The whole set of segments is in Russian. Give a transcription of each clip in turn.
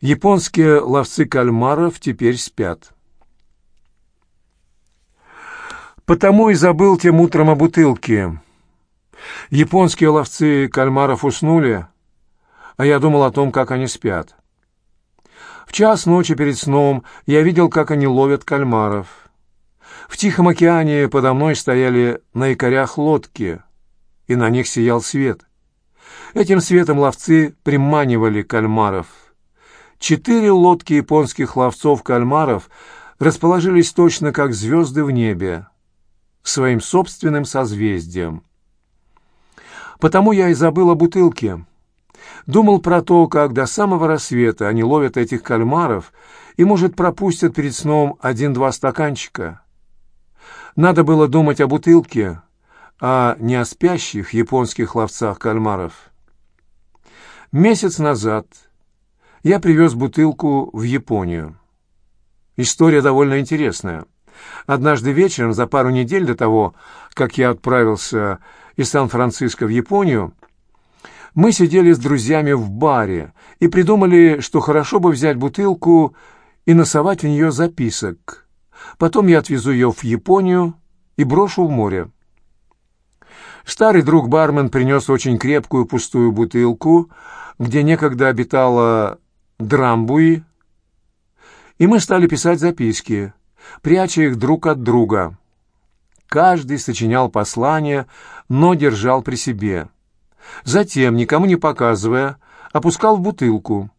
Японские ловцы кальмаров теперь спят. Потому и забыл тем утром о бутылке. Японские ловцы кальмаров уснули, а я думал о том, как они спят. В час ночи перед сном я видел, как они ловят кальмаров. В Тихом океане подо мной стояли на якорях лодки, и на них сиял свет. Этим светом ловцы приманивали кальмаров. Четыре лодки японских ловцов-кальмаров расположились точно как звезды в небе, своим собственным созвездием. Потому я и забыл о бутылке. Думал про то, как до самого рассвета они ловят этих кальмаров и, может, пропустят перед сном один-два стаканчика. Надо было думать о бутылке, а не о спящих японских ловцах кальмаров. Месяц назад я привез бутылку в Японию. История довольно интересная. Однажды вечером, за пару недель до того, как я отправился из Сан-Франциско в Японию, мы сидели с друзьями в баре и придумали, что хорошо бы взять бутылку и носовать в нее записок. Потом я отвезу ее в Японию и брошу в море. Старый друг-бармен принес очень крепкую пустую бутылку, где некогда обитала Драмбуи, и мы стали писать записки, пряча их друг от друга. Каждый сочинял послание, но держал при себе. Затем, никому не показывая, опускал в бутылку.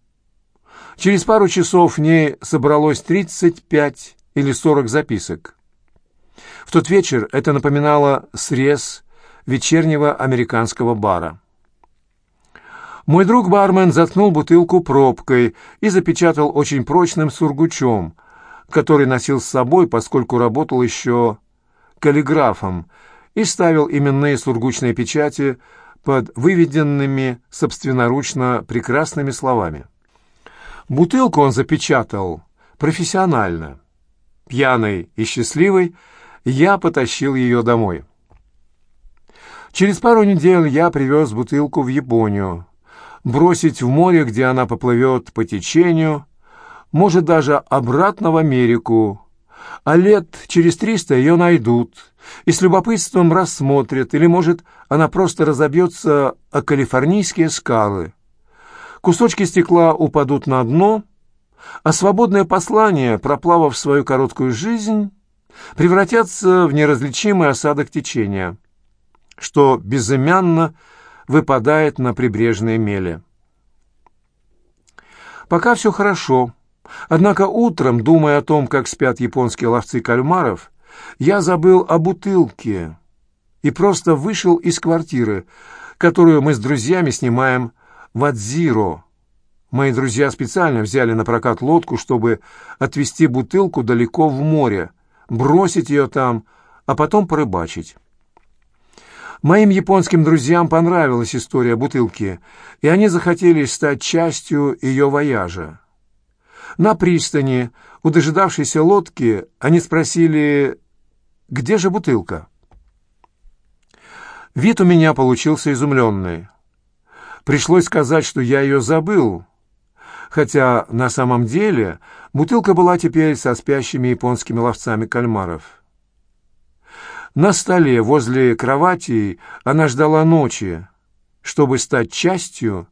Через пару часов в ней собралось 35 или 40 записок. В тот вечер это напоминало срез вечернего американского бара. Мой друг-бармен заткнул бутылку пробкой и запечатал очень прочным сургучом, который носил с собой, поскольку работал еще каллиграфом, и ставил именные сургучные печати под выведенными собственноручно прекрасными словами. Бутылку он запечатал профессионально. Пьяный и счастливый, я потащил ее домой. Через пару недель я привез бутылку в Японию. Бросить в море, где она поплывет по течению, может даже обратно в Америку. А лет через триста ее найдут и с любопытством рассмотрят, или, может, она просто разобьется о калифорнийские скалы. Кусочки стекла упадут на дно, а свободное послание, проплавав свою короткую жизнь, превратятся в неразличимый осадок течения, что безымянно выпадает на прибрежные мели. Пока все хорошо, однако утром, думая о том, как спят японские ловцы кальмаров, я забыл о бутылке и просто вышел из квартиры, которую мы с друзьями снимаем в Адзиро. Мои друзья специально взяли на прокат лодку, чтобы отвезти бутылку далеко в море, бросить ее там, а потом порыбачить. Моим японским друзьям понравилась история бутылки, и они захотели стать частью ее вояжа. На пристани, у дожидавшейся лодки, они спросили, где же бутылка? Вид у меня получился изумленный. Пришлось сказать, что я ее забыл, хотя на самом деле бутылка была теперь со спящими японскими ловцами кальмаров. На столе возле кровати она ждала ночи, чтобы стать частью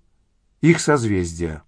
их созвездия.